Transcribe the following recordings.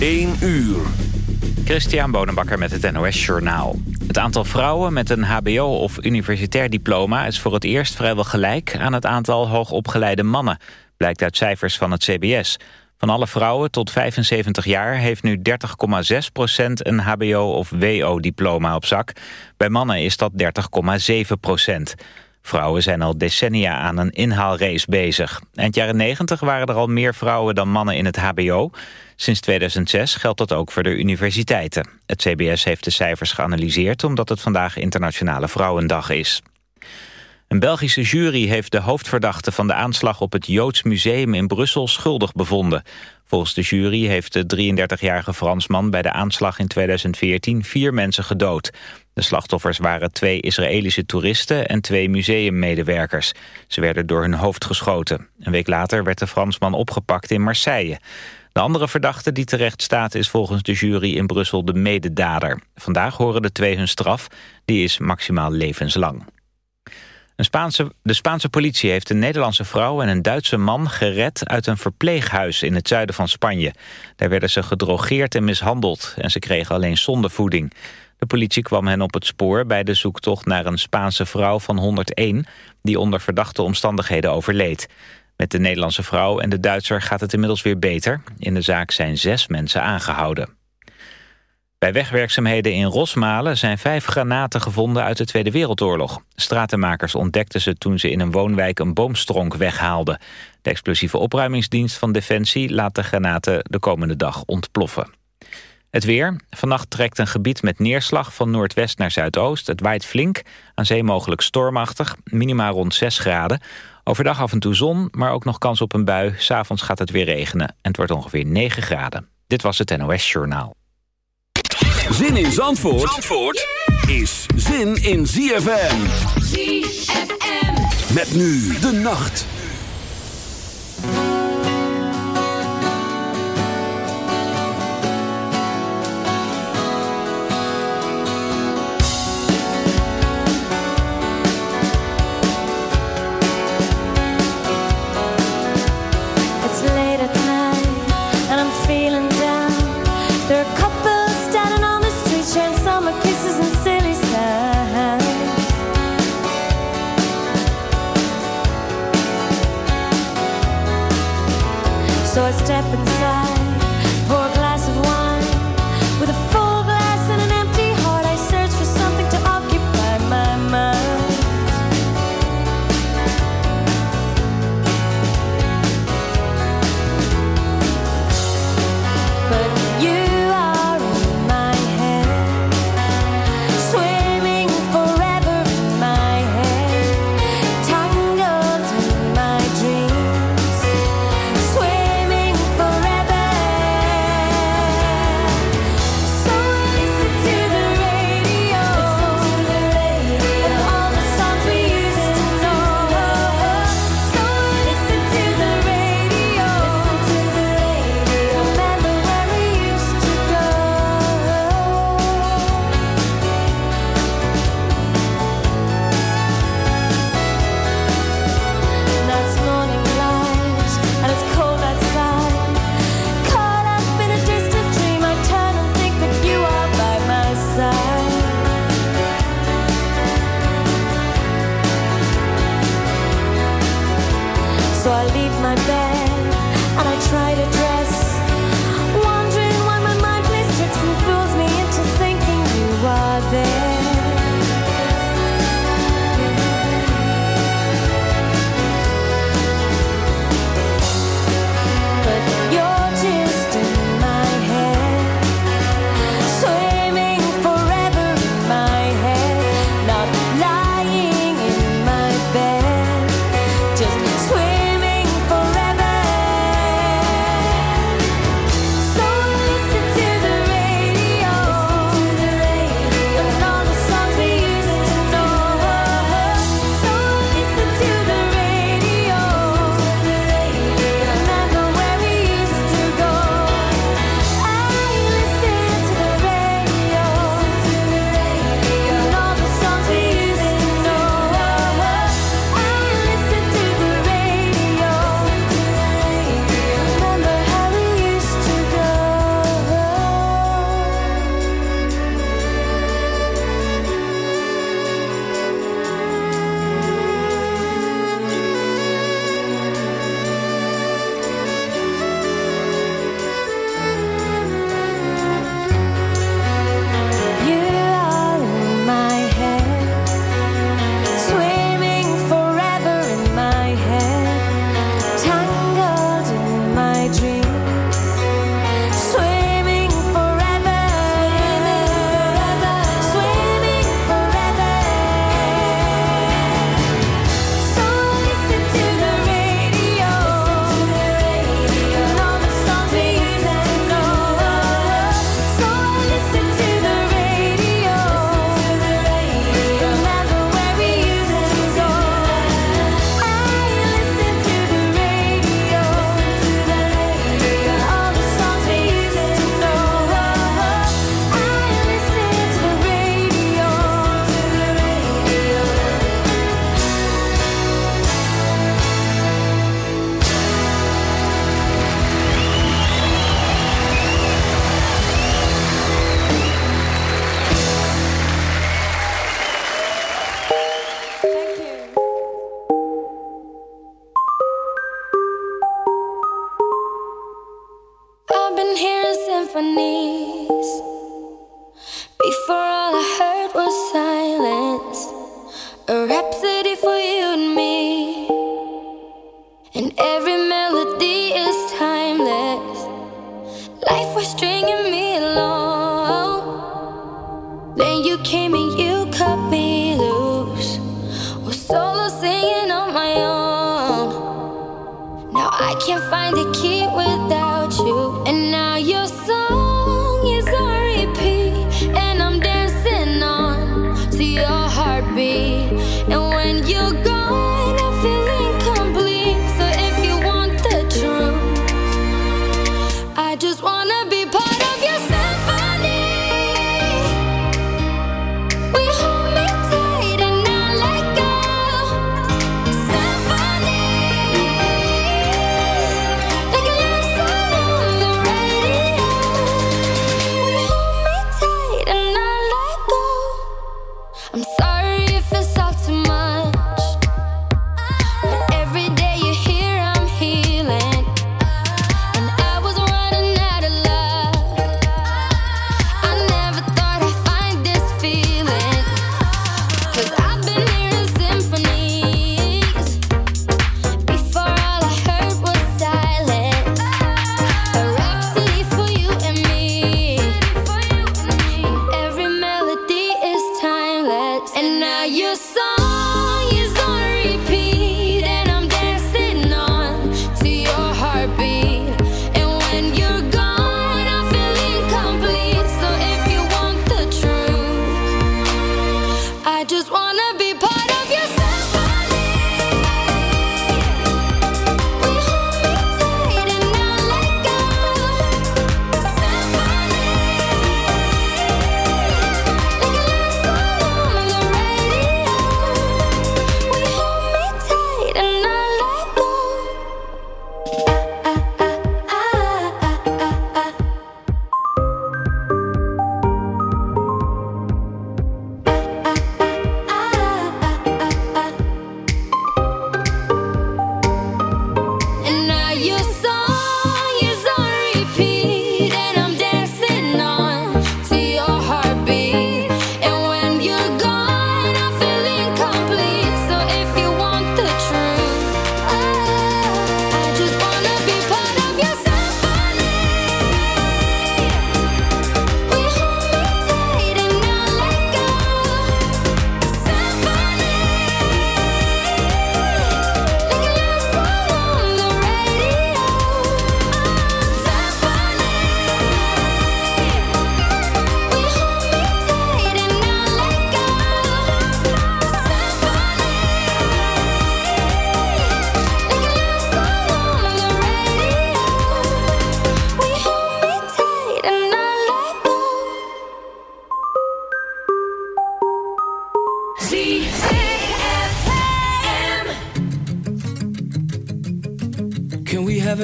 1 uur. Christian Bonenbakker met het NOS Journaal. Het aantal vrouwen met een hbo- of universitair diploma... is voor het eerst vrijwel gelijk aan het aantal hoogopgeleide mannen... blijkt uit cijfers van het CBS. Van alle vrouwen tot 75 jaar heeft nu 30,6 procent... een hbo- of wo-diploma op zak. Bij mannen is dat 30,7 procent. Vrouwen zijn al decennia aan een inhaalrace bezig. Eind jaren 90 waren er al meer vrouwen dan mannen in het hbo. Sinds 2006 geldt dat ook voor de universiteiten. Het CBS heeft de cijfers geanalyseerd... omdat het vandaag Internationale Vrouwendag is. Een Belgische jury heeft de hoofdverdachte van de aanslag op het Joods Museum in Brussel schuldig bevonden. Volgens de jury heeft de 33-jarige Fransman bij de aanslag in 2014 vier mensen gedood. De slachtoffers waren twee Israëlische toeristen en twee museummedewerkers. Ze werden door hun hoofd geschoten. Een week later werd de Fransman opgepakt in Marseille. De andere verdachte die terecht staat is volgens de jury in Brussel de mededader. Vandaag horen de twee hun straf, die is maximaal levenslang. Een Spaanse, de Spaanse politie heeft een Nederlandse vrouw en een Duitse man gered uit een verpleeghuis in het zuiden van Spanje. Daar werden ze gedrogeerd en mishandeld en ze kregen alleen zondevoeding. De politie kwam hen op het spoor bij de zoektocht naar een Spaanse vrouw van 101... die onder verdachte omstandigheden overleed. Met de Nederlandse vrouw en de Duitser gaat het inmiddels weer beter. In de zaak zijn zes mensen aangehouden. Bij wegwerkzaamheden in Rosmalen zijn vijf granaten gevonden uit de Tweede Wereldoorlog. Stratenmakers ontdekten ze toen ze in een woonwijk een boomstronk weghaalden. De explosieve opruimingsdienst van Defensie laat de granaten de komende dag ontploffen. Het weer. Vannacht trekt een gebied met neerslag van noordwest naar zuidoost. Het waait flink, aan zee mogelijk stormachtig, minima rond 6 graden. Overdag af en toe zon, maar ook nog kans op een bui. S'avonds gaat het weer regenen en het wordt ongeveer 9 graden. Dit was het NOS Journaal. Zin in Zandvoort, Zandvoort is zin in ZFM. ZFM. Met nu de nacht.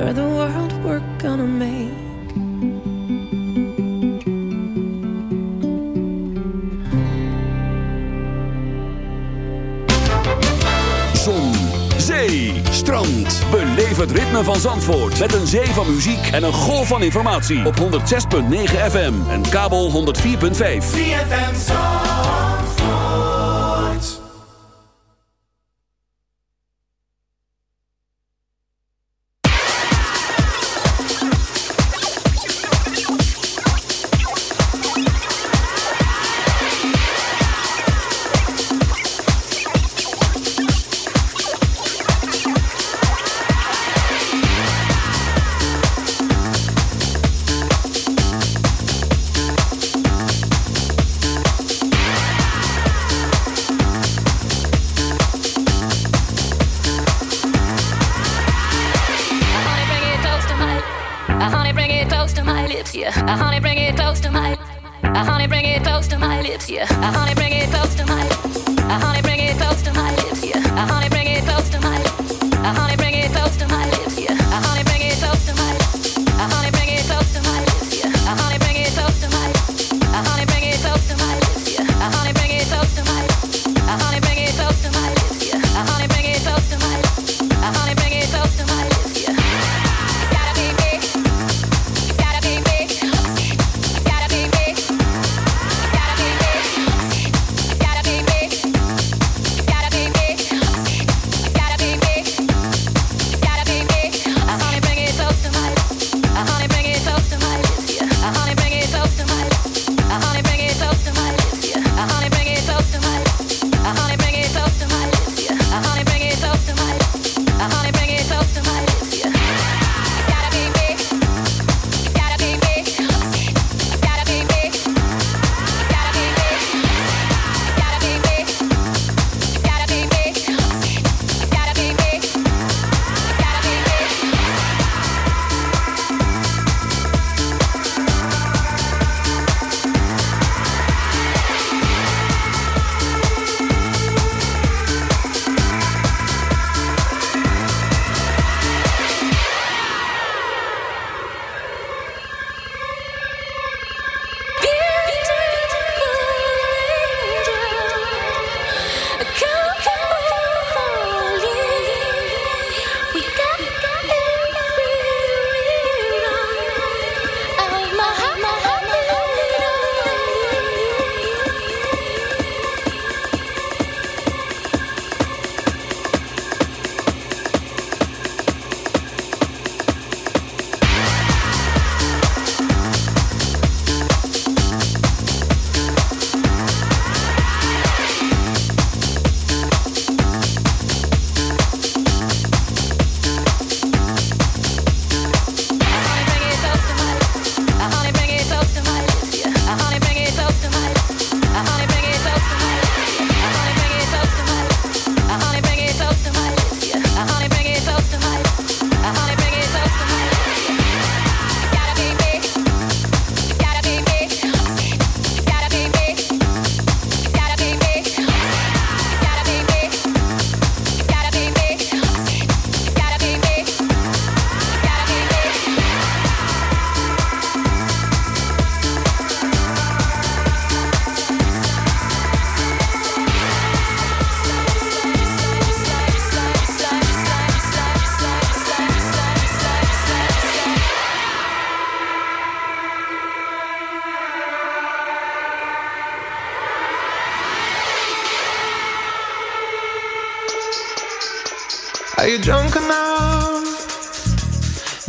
for the world we're gonna make. Zon, zee, strand. Beleef het ritme van Zandvoort. Met een zee van muziek en een golf van informatie. Op 106.9 FM en kabel 104.5. VFM Zandvoort.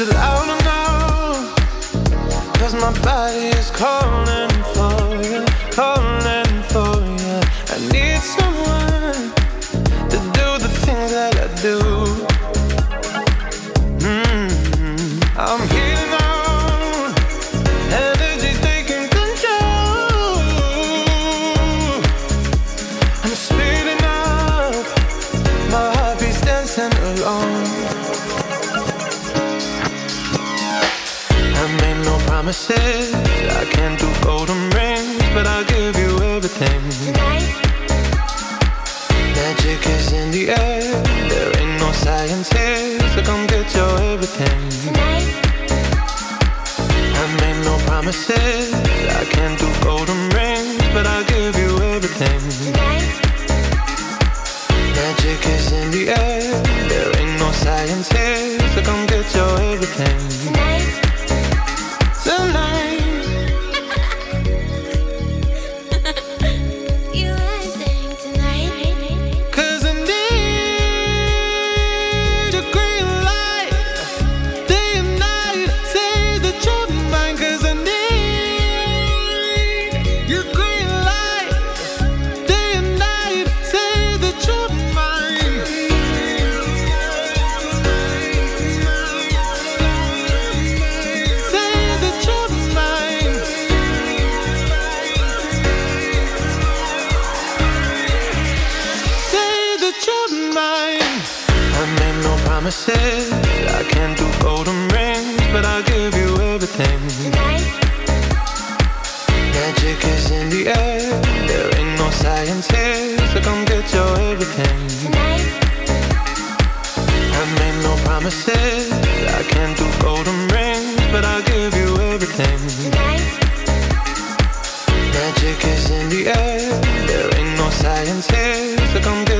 Is it loud now? Cause my body is calling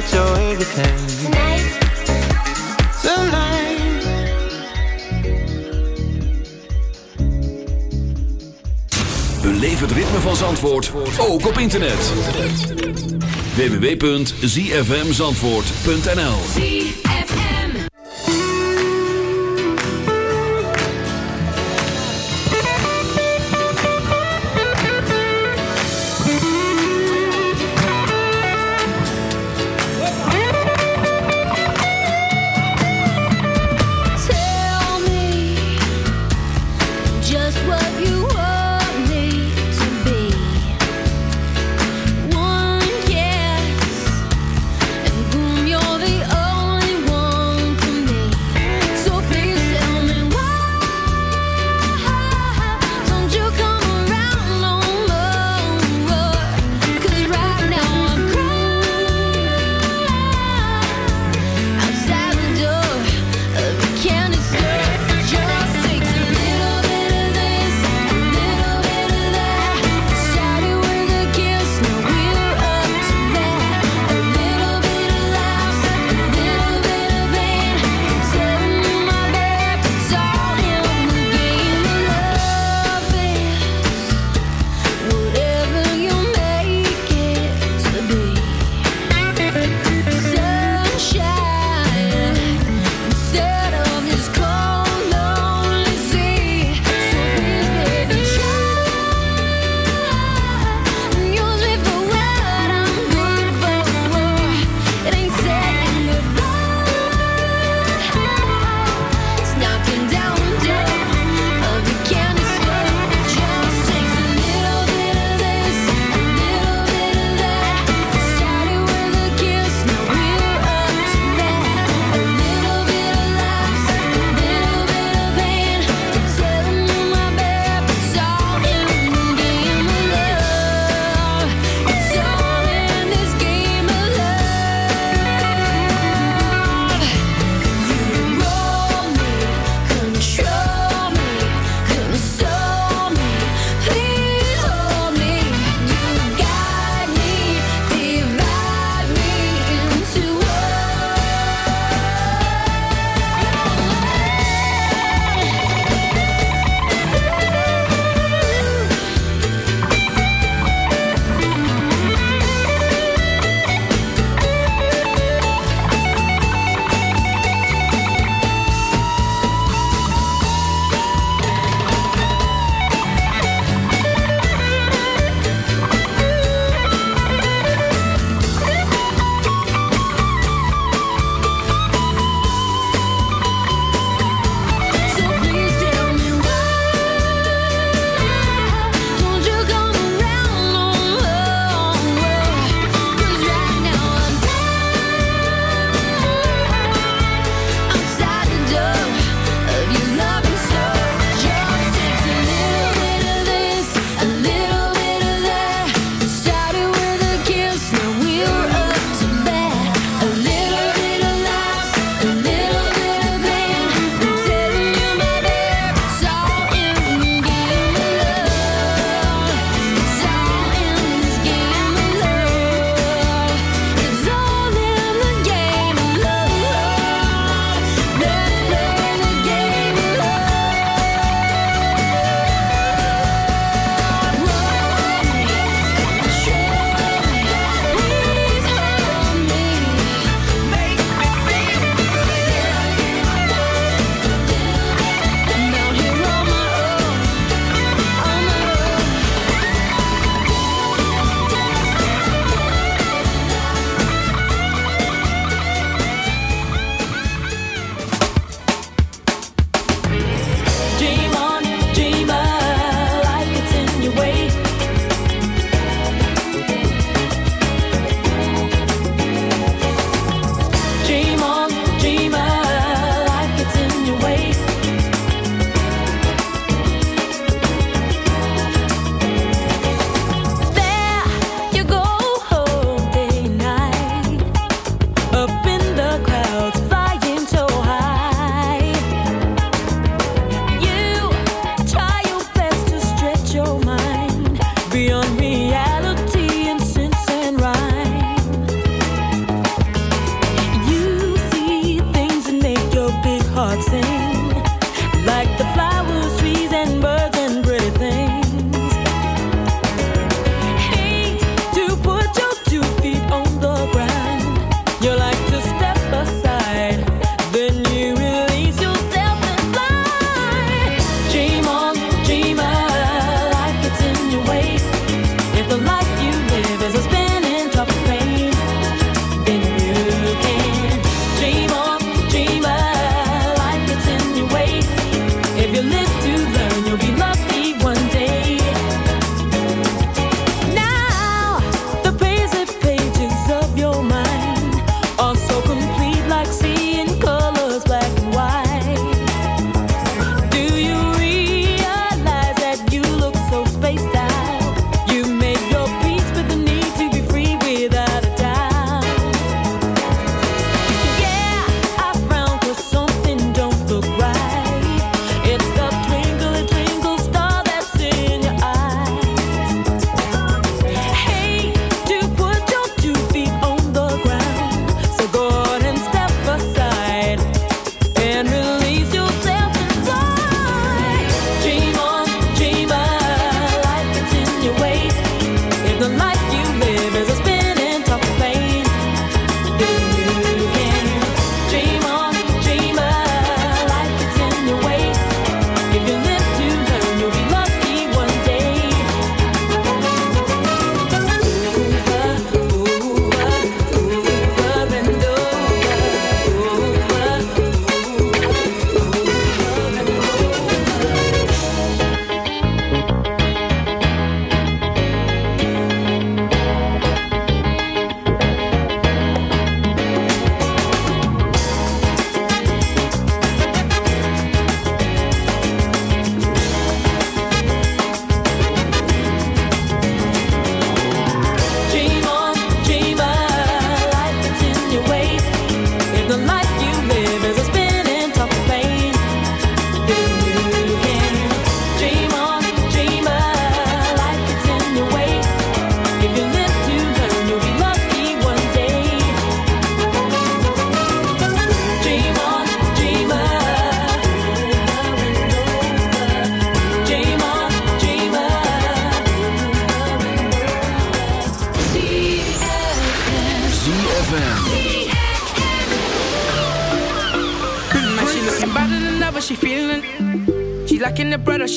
Tonight you're het ritme van Zandvoort ook op internet. www.zfmzandvoort.nl.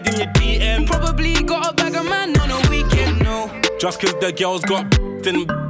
slide in your DM. Probably got a bag of man on a weekend, no. Just cause the girls got then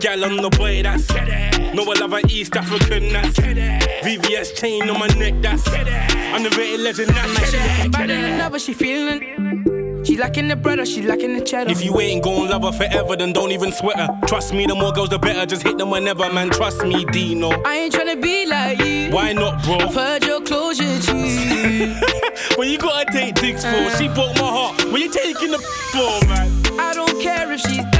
gal on the boy, that's No, I love an East African, that's VVS chain on my neck, that's I'm the rated legend, that's She looking better than ever, she feeling. She lacking the bread or she lacking the cheddar. If you ain't gon' love her forever, then don't even sweat her. Trust me, the more girls, the better. Just hit them whenever, man. Trust me, Deno. I ain't tryna be like you. Why not, bro? I've heard your closure, G. when you gotta take dicks for, she broke my heart. When you taking the for, man? I don't care if she's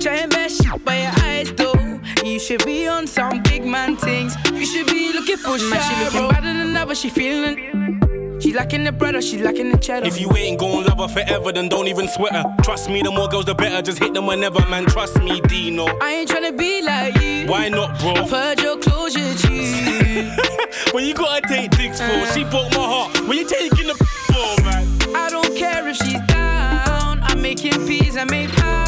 Try and best shit by your eyes, though. You should be on some big man things. You should be looking for shit. She looking better than ever, she feeling. She lacking the bread or she lacking the cheddar. If you ain't gon' love her forever, then don't even sweat her. Trust me, the more girls, the better. Just hit them whenever, man. Trust me, Deno. I ain't tryna be like you. Why not, bro? I've heard your closure, G. when you gotta take dicks for, she broke my heart. When you taking the for, man? I don't care if she's down. I'm making peas, I make pounds.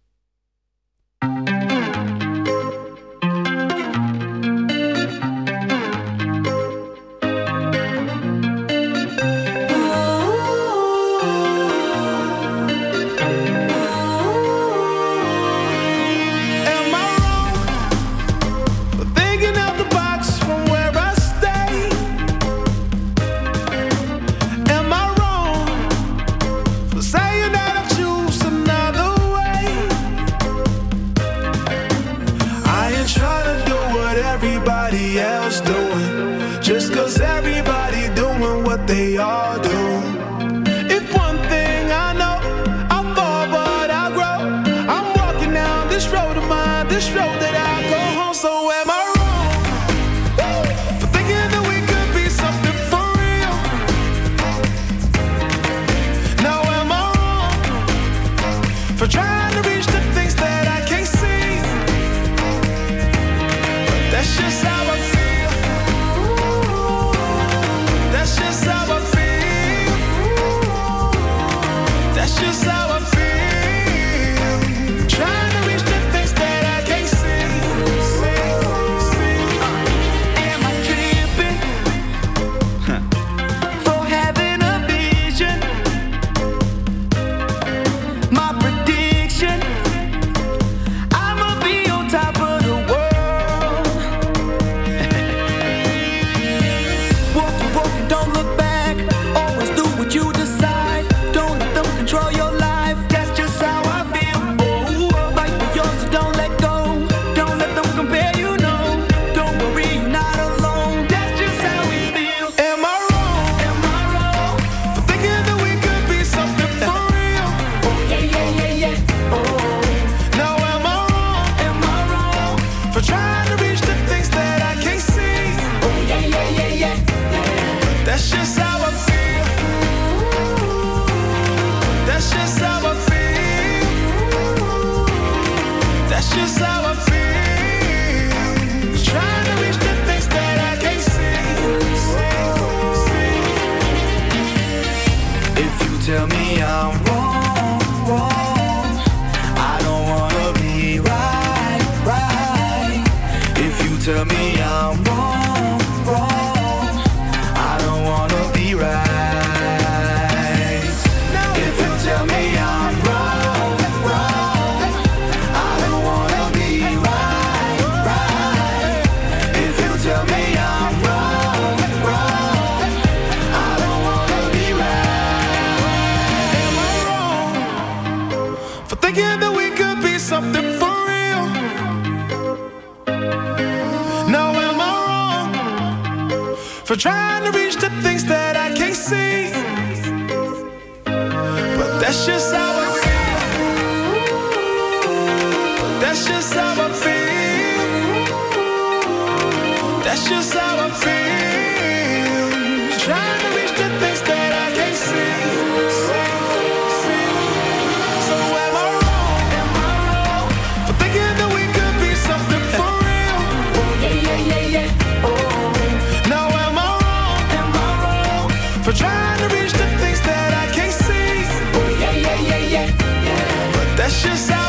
thinking that we could be something for real. Now am I wrong for trying to reach the things that I can't see? But that's just how. precious.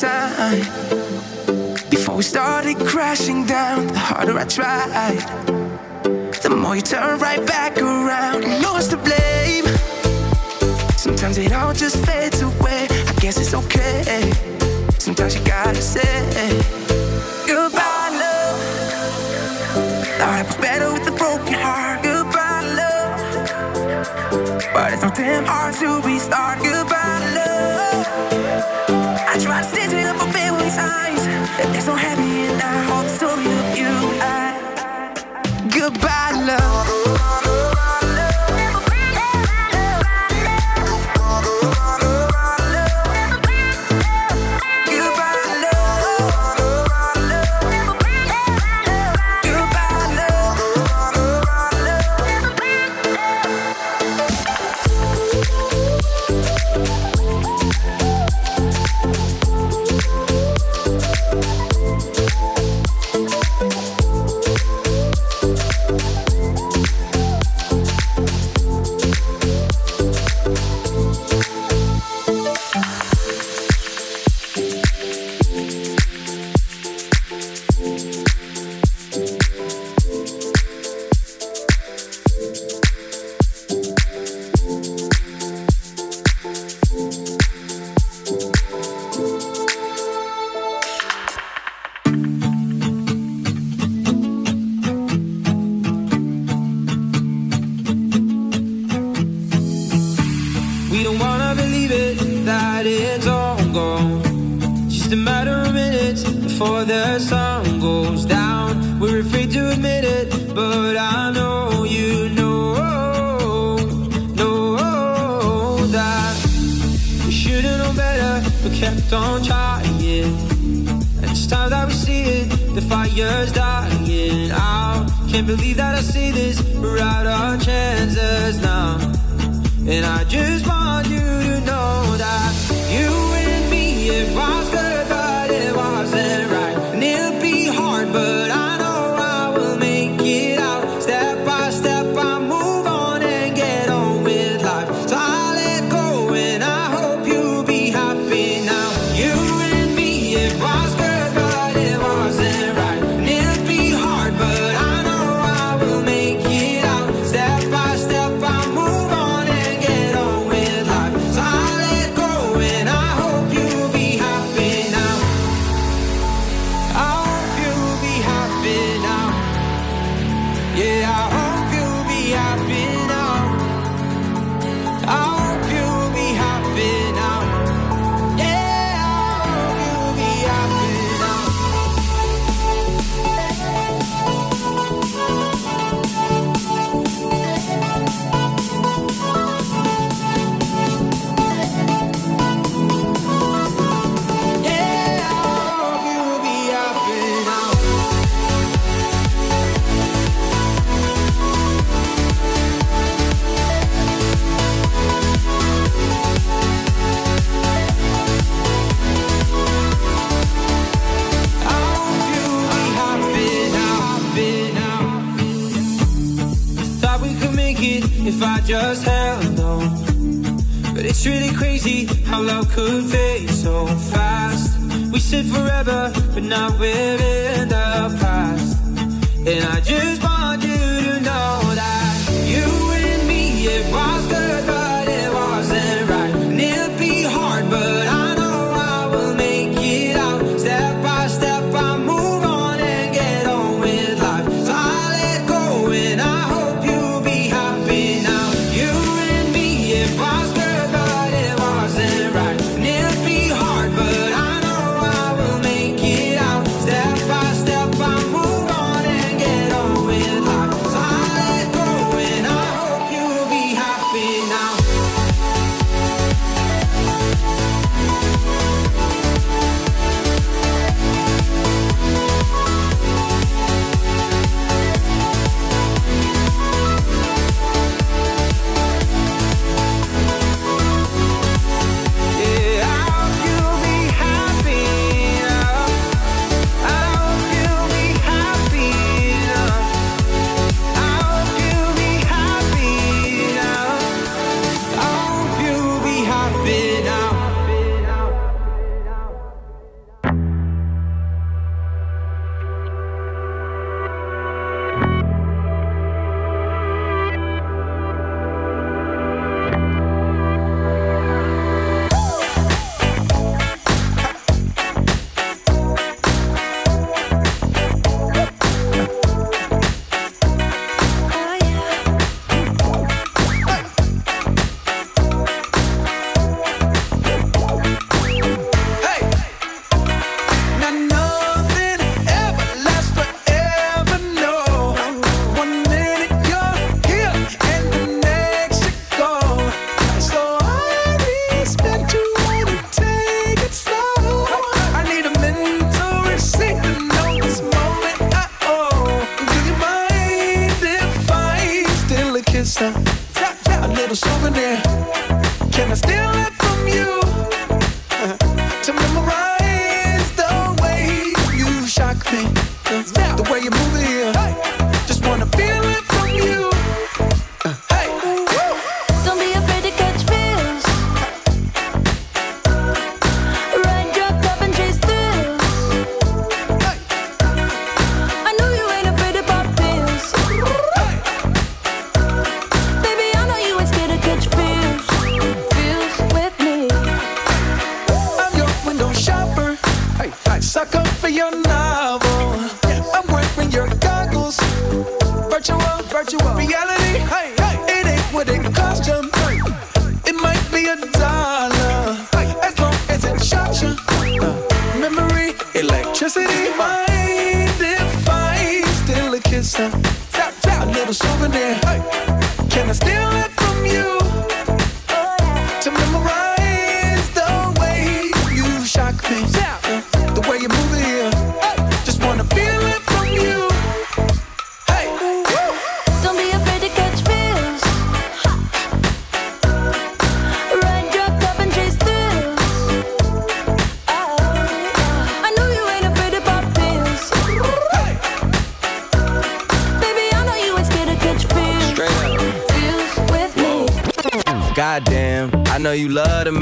time. Before we started crashing down, the harder I tried. The more you turn right back around, You know one's to blame. Sometimes it all just fades away. I guess it's okay. Sometimes you gotta say goodbye, love. Thought I was better with a broken heart. Goodbye, love. But it's so damn hard to restart. Goodbye,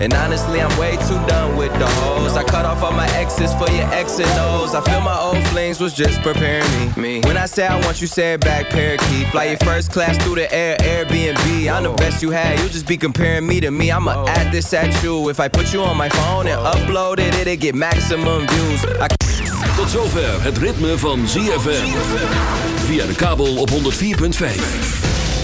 And honestly, I'm way too done with the hoes. I cut off all my exes for your X and O's. I feel my old flings was just preparing me. Me, When I say I want you, say it back, parakeet. Fly your first class through the air, Airbnb. I'm the best you had. You just be comparing me to me. I'ma add this at you. If I put you on my phone and upload it, it'll get maximum views. I Tot zover het ritme van ZFM. Via de kabel op 104.5.